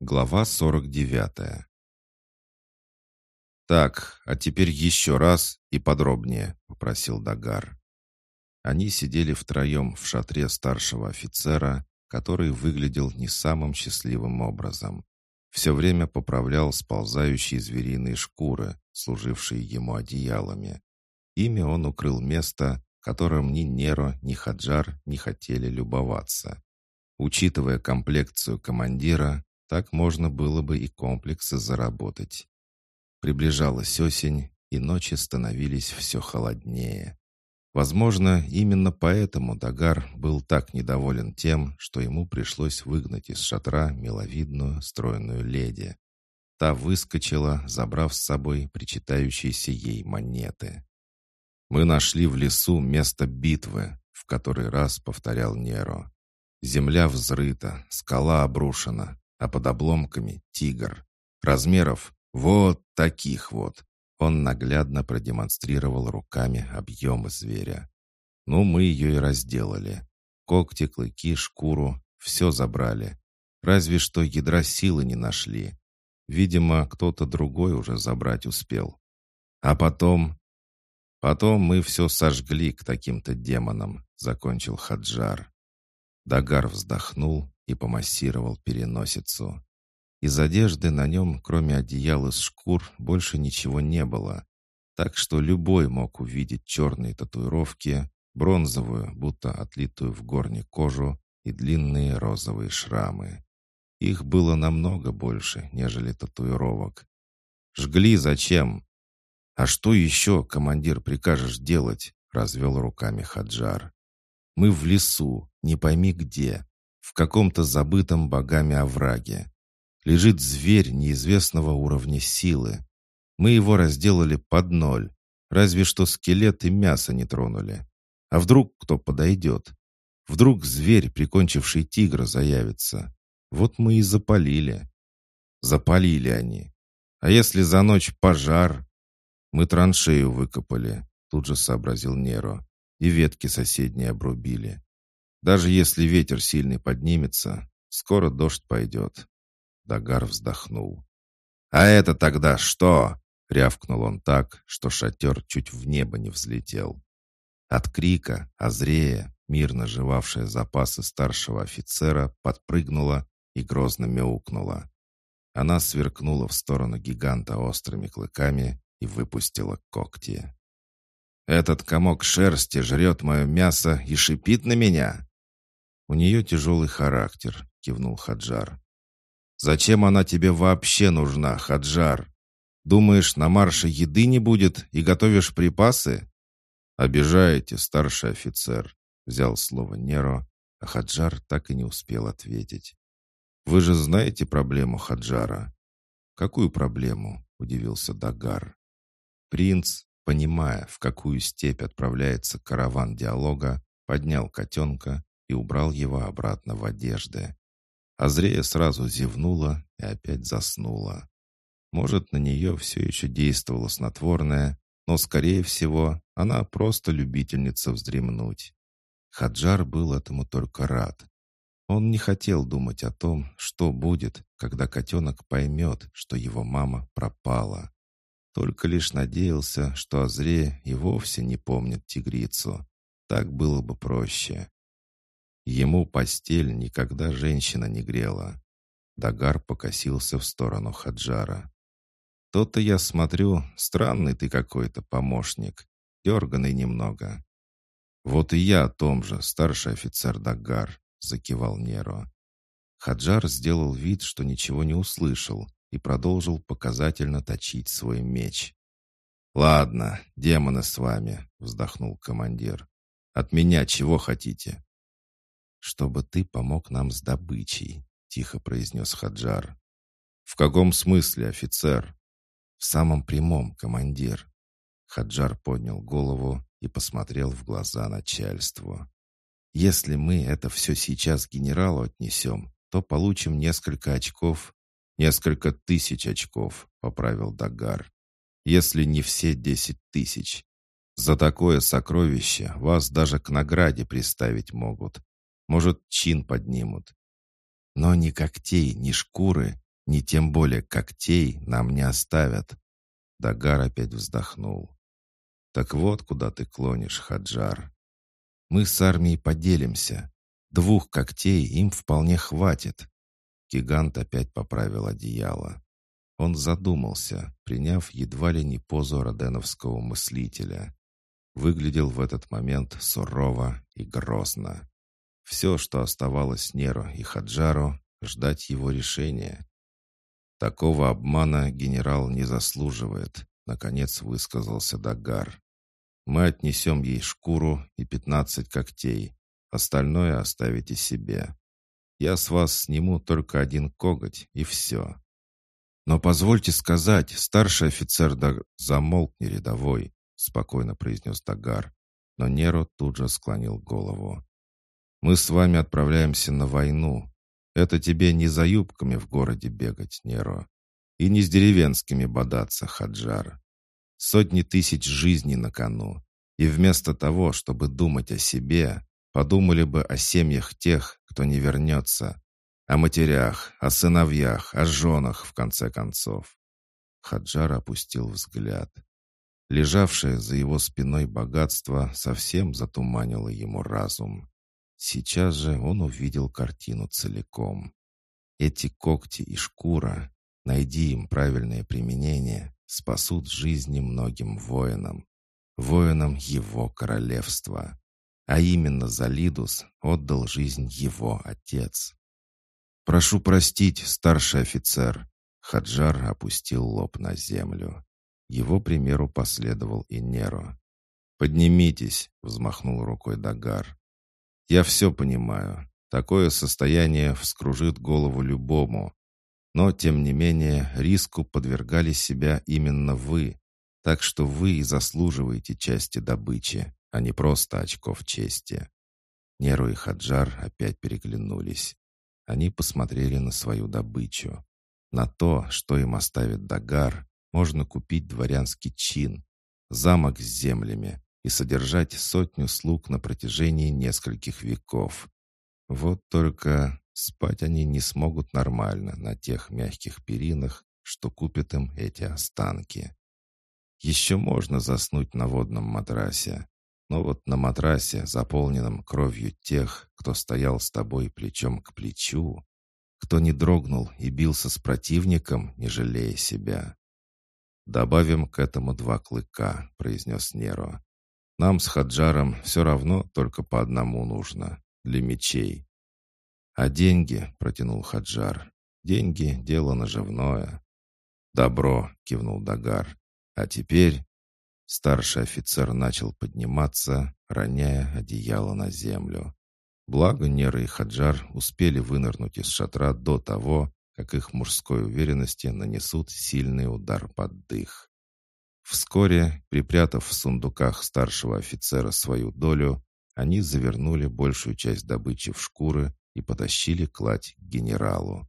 Глава 49 «Так, а теперь еще раз и подробнее», — попросил Дагар. Они сидели втроем в шатре старшего офицера, который выглядел не самым счастливым образом. Все время поправлял сползающие звериные шкуры, служившие ему одеялами. Ими он укрыл место, которым ни Неро, ни Хаджар не хотели любоваться. Учитывая комплекцию командира, так можно было бы и комплексы заработать. Приближалась осень, и ночи становились все холоднее. Возможно, именно поэтому Дагар был так недоволен тем, что ему пришлось выгнать из шатра миловидную, стройную леди. Та выскочила, забрав с собой причитающиеся ей монеты. «Мы нашли в лесу место битвы», — в который раз повторял Неро. «Земля взрыта, скала обрушена, а под обломками — тигр. Размеров вот таких вот. Он наглядно продемонстрировал руками объемы зверя. Ну, мы ее и разделали. Когти, клыки, шкуру — все забрали. Разве что ядра силы не нашли. Видимо, кто-то другой уже забрать успел. А потом... Потом мы все сожгли к таким-то демонам, закончил Хаджар. Дагар вздохнул и помассировал переносицу. Из одежды на нем, кроме одеял из шкур, больше ничего не было. Так что любой мог увидеть черные татуировки, бронзовую, будто отлитую в горне кожу, и длинные розовые шрамы. Их было намного больше, нежели татуировок. «Жгли зачем?» «А что еще, командир, прикажешь делать?» — развел руками Хаджар. «Мы в лесу, не пойми где, в каком-то забытом богами овраге лежит зверь неизвестного уровня силы. Мы его разделали под ноль, разве что скелет и мясо не тронули. А вдруг кто подойдет? Вдруг зверь, прикончивший тигра, заявится. Вот мы и запалили. Запалили они. А если за ночь пожар? Мы траншею выкопали, тут же сообразил Неро, и ветки соседние обрубили. Даже если ветер сильный поднимется, скоро дождь пойдет. Дагар вздохнул. «А это тогда что?» — рявкнул он так, что шатер чуть в небо не взлетел. От крика Азрея, мирно жевавшая запасы старшего офицера, подпрыгнула и грозно мяукнула. Она сверкнула в сторону гиганта острыми клыками и выпустила когти. «Этот комок шерсти жрет мое мясо и шипит на меня?» «У нее тяжелый характер», — кивнул Хаджар. Зачем она тебе вообще нужна, Хаджар? Думаешь, на марше еды не будет и готовишь припасы? Обижаете, старший офицер, взял слово Неро, а Хаджар так и не успел ответить. Вы же знаете проблему Хаджара? Какую проблему? удивился Дагар. Принц, понимая, в какую степь отправляется караван диалога, поднял котенка и убрал его обратно в одежды. Азрея сразу зевнула и опять заснула. Может, на нее все еще действовало снотворное, но, скорее всего, она просто любительница вздремнуть. Хаджар был этому только рад. Он не хотел думать о том, что будет, когда котенок поймет, что его мама пропала. Только лишь надеялся, что Азрея и вовсе не помнит тигрицу. Так было бы проще. Ему постель никогда женщина не грела. Дагар покосился в сторону Хаджара. «То-то я смотрю, странный ты какой-то помощник, дерганный немного». «Вот и я о том же, старший офицер Дагар», — закивал Неро. Хаджар сделал вид, что ничего не услышал, и продолжил показательно точить свой меч. «Ладно, демоны с вами», — вздохнул командир. «От меня чего хотите?» «Чтобы ты помог нам с добычей», — тихо произнес Хаджар. «В каком смысле, офицер?» «В самом прямом, командир». Хаджар поднял голову и посмотрел в глаза начальству. «Если мы это все сейчас генералу отнесем, то получим несколько очков». «Несколько тысяч очков», — поправил Дагар. «Если не все десять тысяч. За такое сокровище вас даже к награде приставить могут, может, чин поднимут. Но ни когтей, ни шкуры, ни тем более когтей нам не оставят». Дагар опять вздохнул. «Так вот, куда ты клонишь, Хаджар. Мы с армией поделимся. Двух когтей им вполне хватит». Гигант опять поправил одеяло. Он задумался, приняв едва ли не позу роденовского мыслителя. Выглядел в этот момент сурово и грозно. Все, что оставалось Неру и Хаджару, ждать его решения. Такого обмана генерал не заслуживает, наконец высказался Дагар. Мы отнесем ей шкуру и пятнадцать когтей. Остальное оставите себе. Я с вас сниму только один коготь, и все. «Но позвольте сказать, старший офицер да... замолкни, рядовой», — спокойно произнес Дагар. Но Неро тут же склонил голову. «Мы с вами отправляемся на войну. Это тебе не за юбками в городе бегать, Неро, и не с деревенскими бодаться, Хаджар. Сотни тысяч жизней на кону. И вместо того, чтобы думать о себе, подумали бы о семьях тех, кто не вернется, о матерях, о сыновьях, о женах, в конце концов. Хаджар опустил взгляд. Лежавшее за его спиной богатство совсем затуманило ему разум. Сейчас же он увидел картину целиком. Эти когти и шкура, найди им правильное применение, спасут жизни многим воинам. Воинам его королевства. А именно за Лидус отдал жизнь его отец. «Прошу простить, старший офицер». Хаджар опустил лоб на землю. Его примеру последовал и Неро. «Поднимитесь», — взмахнул рукой Дагар. «Я все понимаю. Такое состояние вскружит голову любому. Но, тем не менее, риску подвергали себя именно вы. Так что вы и заслуживаете части добычи, а не просто очков чести». Неру и Хаджар опять переглянулись. Они посмотрели на свою добычу. На то, что им оставит Дагар, можно купить дворянский чин, замок с землями и содержать сотню слуг на протяжении нескольких веков. Вот только спать они не смогут нормально на тех мягких перинах, что купят им эти останки. Еще можно заснуть на водном матрасе, но вот на матрасе, заполненном кровью тех, кто стоял с тобой плечом к плечу, кто не дрогнул и бился с противником, не жалея себя. «Добавим к этому два клыка», — произнес Неро. «Нам с Хаджаром все равно только по одному нужно, для мечей». «А деньги?» — протянул Хаджар. «Деньги — дело наживное». «Добро», — кивнул Дагар. «А теперь Старший офицер начал подниматься, роняя одеяло на землю. Благо Нера и Хаджар успели вынырнуть из шатра до того, как их мужской уверенности нанесут сильный удар под дых. Вскоре, припрятав в сундуках старшего офицера свою долю, они завернули большую часть добычи в шкуры и потащили кладь к генералу.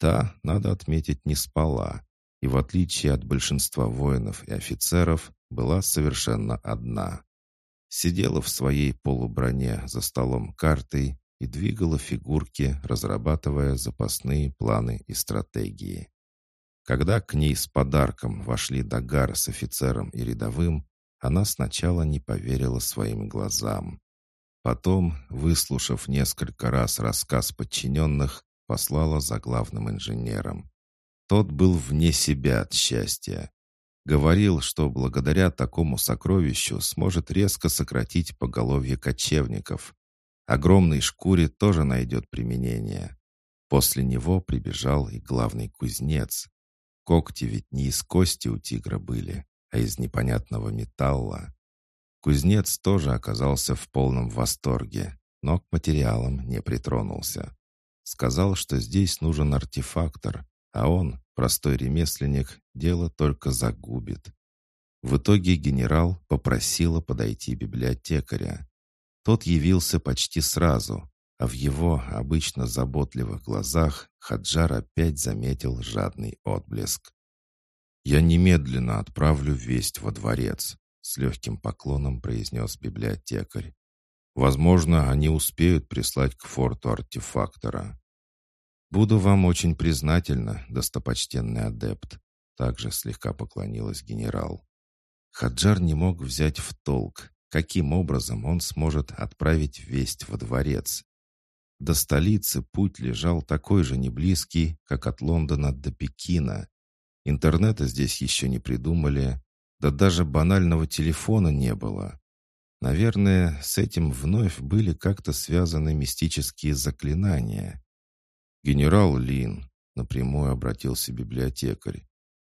Та, надо отметить, не спала, и в отличие от большинства воинов и офицеров, была совершенно одна. Сидела в своей полуброне за столом картой и двигала фигурки, разрабатывая запасные планы и стратегии. Когда к ней с подарком вошли Дагар с офицером и рядовым, она сначала не поверила своим глазам. Потом, выслушав несколько раз рассказ подчиненных, послала за главным инженером. Тот был вне себя от счастья. Говорил, что благодаря такому сокровищу сможет резко сократить поголовье кочевников. Огромной шкуре тоже найдет применение. После него прибежал и главный кузнец. Когти ведь не из кости у тигра были, а из непонятного металла. Кузнец тоже оказался в полном восторге, но к материалам не притронулся. Сказал, что здесь нужен артефактор, а он, простой ремесленник, дело только загубит. В итоге генерал попросила подойти библиотекаря. Тот явился почти сразу, а в его обычно заботливых глазах Хаджар опять заметил жадный отблеск. «Я немедленно отправлю весть во дворец», — с легким поклоном произнес библиотекарь. «Возможно, они успеют прислать к форту артефактора». «Буду вам очень признательна, достопочтенный адепт», также слегка поклонилась генерал. Хаджар не мог взять в толк, каким образом он сможет отправить весть во дворец. До столицы путь лежал такой же неблизкий, как от Лондона до Пекина. Интернета здесь еще не придумали, да даже банального телефона не было. Наверное, с этим вновь были как-то связаны мистические заклинания. «Генерал Лин», — напрямую обратился библиотекарь,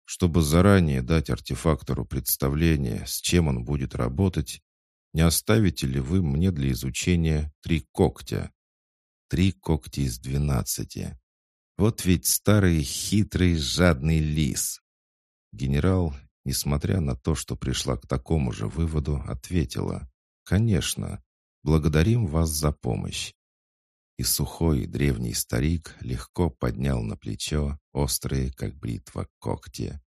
чтобы заранее дать артефактору представление, с чем он будет работать, не оставите ли вы мне для изучения три когтя? Три когтя из двенадцати. Вот ведь старый хитрый жадный лис. Генерал, несмотря на то, что пришла к такому же выводу, ответила. «Конечно. Благодарим вас за помощь». И сухой древний старик легко поднял на плечо острые, как бритва, когти.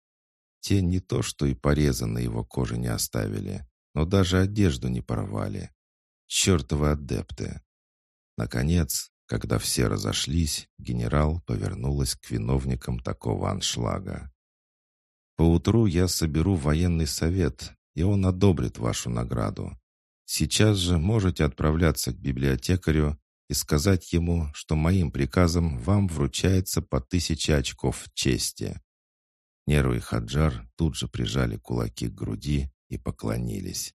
Те не то, что и порезы на его коже не оставили, но даже одежду не порвали. Чертовы адепты! Наконец, когда все разошлись, генерал повернулась к виновникам такого аншлага. «Поутру я соберу военный совет, и он одобрит вашу награду. Сейчас же можете отправляться к библиотекарю и сказать ему, что моим приказом вам вручается по тысяче очков чести». Неру и Хаджар тут же прижали кулаки к груди и поклонились.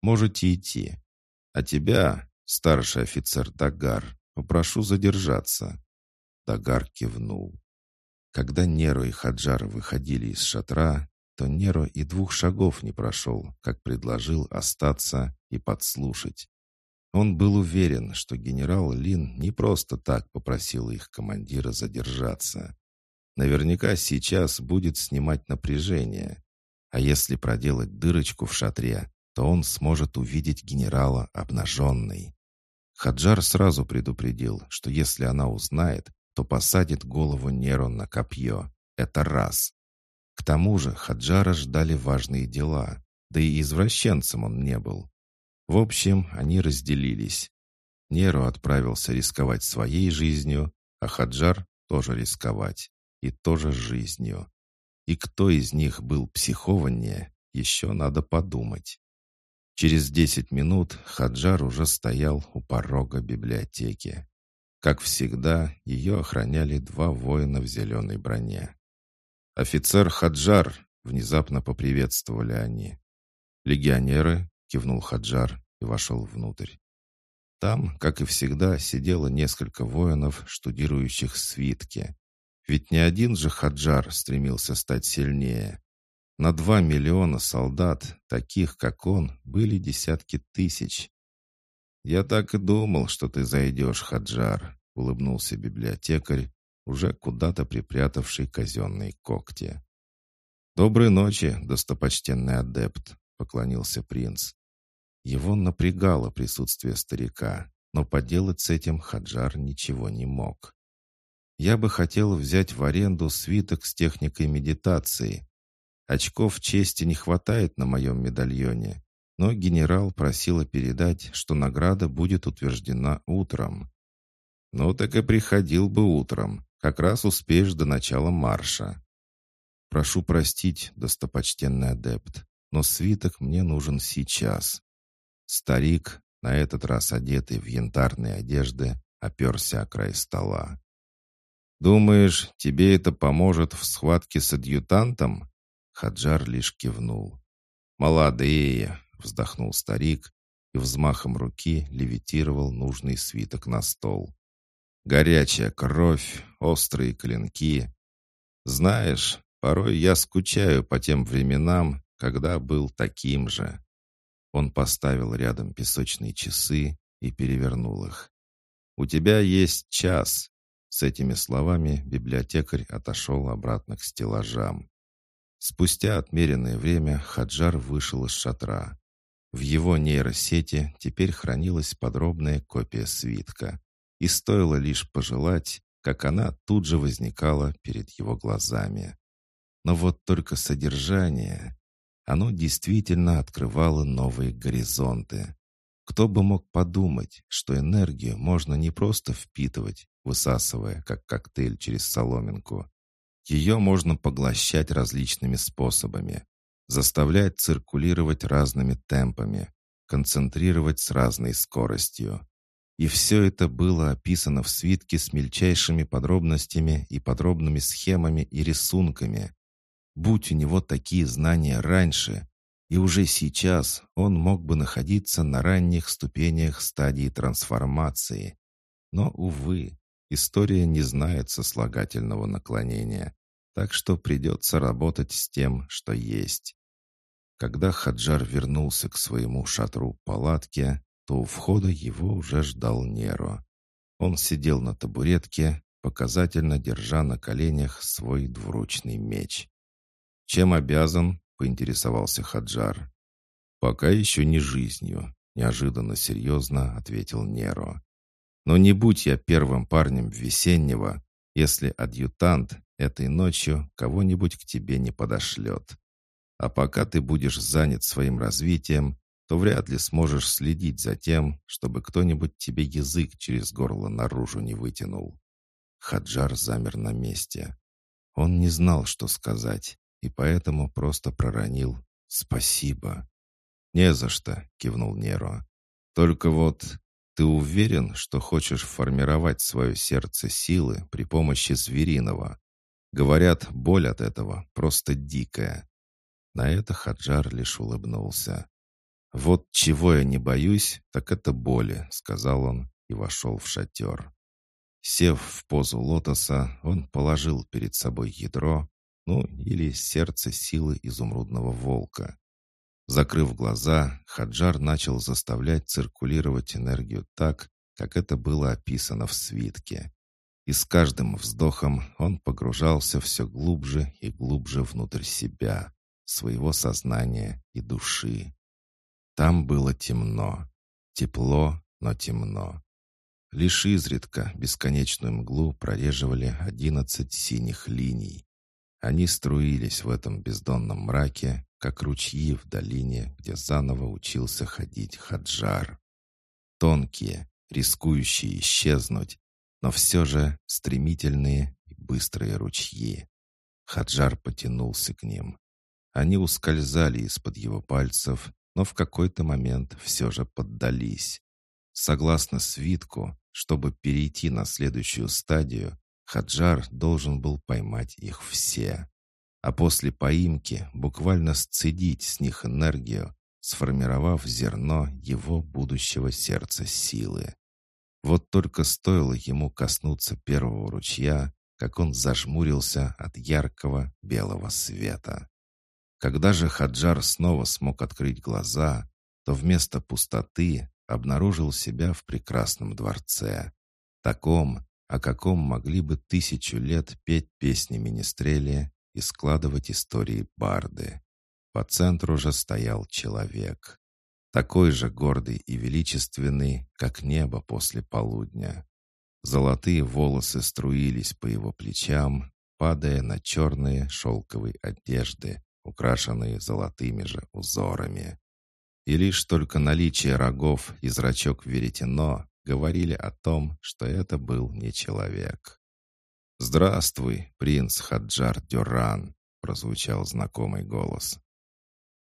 «Можете идти. А тебя, старший офицер Дагар, попрошу задержаться». Дагар кивнул. Когда Неро и Хаджар выходили из шатра, то Неро и двух шагов не прошел, как предложил остаться и подслушать. Он был уверен, что генерал Лин не просто так попросил их командира задержаться. Наверняка сейчас будет снимать напряжение. А если проделать дырочку в шатре, то он сможет увидеть генерала обнаженной. Хаджар сразу предупредил, что если она узнает, то посадит голову Неро на копье. Это раз. К тому же Хаджара ждали важные дела, да и извращенцем он не был. В общем, они разделились. Неро отправился рисковать своей жизнью, а Хаджар тоже рисковать, и тоже жизнью. И кто из них был психованнее, еще надо подумать. Через десять минут Хаджар уже стоял у порога библиотеки. Как всегда, ее охраняли два воина в зеленой броне. «Офицер Хаджар!» — внезапно поприветствовали они. «Легионеры!» — кивнул Хаджар и вошел внутрь. Там, как и всегда, сидело несколько воинов, штудирующих свитки. Ведь не один же Хаджар стремился стать сильнее. На два миллиона солдат, таких как он, были десятки тысяч. «Я так и думал, что ты зайдешь, Хаджар», — улыбнулся библиотекарь, уже куда-то припрятавший казенные когти. «Доброй ночи, достопочтенный адепт», — поклонился принц. Его напрягало присутствие старика, но поделать с этим Хаджар ничего не мог. «Я бы хотел взять в аренду свиток с техникой медитации. Очков чести не хватает на моем медальоне, но генерал просила передать, что награда будет утверждена утром. «Ну так и приходил бы утром. Как раз успеешь до начала марша». «Прошу простить, достопочтенный адепт, но свиток мне нужен сейчас». Старик, на этот раз одетый в янтарные одежды, оперся о край стола. «Думаешь, тебе это поможет в схватке с адъютантом?» Хаджар лишь кивнул. «Молодые!» — вздохнул старик и взмахом руки левитировал нужный свиток на стол. «Горячая кровь, острые клинки. Знаешь, порой я скучаю по тем временам, когда был таким же». Он поставил рядом песочные часы и перевернул их. «У тебя есть час». С этими словами библиотекарь отошел обратно к стеллажам. Спустя отмеренное время Хаджар вышел из шатра. В его нейросети теперь хранилась подробная копия свитка. И стоило лишь пожелать, как она тут же возникала перед его глазами. Но вот только содержание... Оно действительно открывало новые горизонты. Кто бы мог подумать, что энергию можно не просто впитывать, высасывая, как коктейль через соломинку. Ее можно поглощать различными способами, заставлять циркулировать разными темпами, концентрировать с разной скоростью. И все это было описано в свитке с мельчайшими подробностями и подробными схемами и рисунками. Будь у него такие знания раньше, и уже сейчас он мог бы находиться на ранних ступенях стадии трансформации. Но, увы, история не знает сослагательного наклонения, так что придется работать с тем, что есть. Когда Хаджар вернулся к своему шатру палатке, то у входа его уже ждал Неро. Он сидел на табуретке, показательно держа на коленях свой двуручный меч. «Чем обязан?» поинтересовался Хаджар. «Пока еще не жизнью», — неожиданно серьезно ответил Неро. «Но не будь я первым парнем весеннего, если адъютант этой ночью кого-нибудь к тебе не подошлет. А пока ты будешь занят своим развитием, то вряд ли сможешь следить за тем, чтобы кто-нибудь тебе язык через горло наружу не вытянул». Хаджар замер на месте. Он не знал, что сказать и поэтому просто проронил «Спасибо». «Не за что», — кивнул Неро. «Только вот ты уверен, что хочешь формировать свое сердце силы при помощи звериного? Говорят, боль от этого просто дикая». На это Хаджар лишь улыбнулся. «Вот чего я не боюсь, так это боли», — сказал он и вошел в шатер. Сев в позу лотоса, он положил перед собой ядро, ну или сердце силы изумрудного волка. Закрыв глаза, Хаджар начал заставлять циркулировать энергию так, как это было описано в свитке. И с каждым вздохом он погружался все глубже и глубже внутрь себя, своего сознания и души. Там было темно. Тепло, но темно. Лишь изредка бесконечную мглу прореживали одиннадцать синих линий. Они струились в этом бездонном мраке, как ручьи в долине, где заново учился ходить Хаджар. Тонкие, рискующие исчезнуть, но все же стремительные и быстрые ручьи. Хаджар потянулся к ним. Они ускользали из-под его пальцев, но в какой-то момент все же поддались. Согласно свитку, чтобы перейти на следующую стадию, Хаджар должен был поймать их все. А после поимки буквально сцедить с них энергию, сформировав зерно его будущего сердца силы. Вот только стоило ему коснуться первого ручья, как он зажмурился от яркого белого света. Когда же Хаджар снова смог открыть глаза, то вместо пустоты обнаружил себя в прекрасном дворце, таком, о каком могли бы тысячу лет петь песни Министрелия и складывать истории барды. По центру же стоял человек. Такой же гордый и величественный, как небо после полудня. Золотые волосы струились по его плечам, падая на черные шелковые одежды, украшенные золотыми же узорами. И лишь только наличие рогов и зрачок веретено говорили о том, что это был не человек. «Здравствуй, принц Хаджар Дюран», — прозвучал знакомый голос.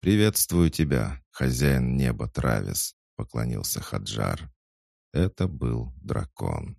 «Приветствую тебя, хозяин неба Травис», — поклонился Хаджар. Это был дракон.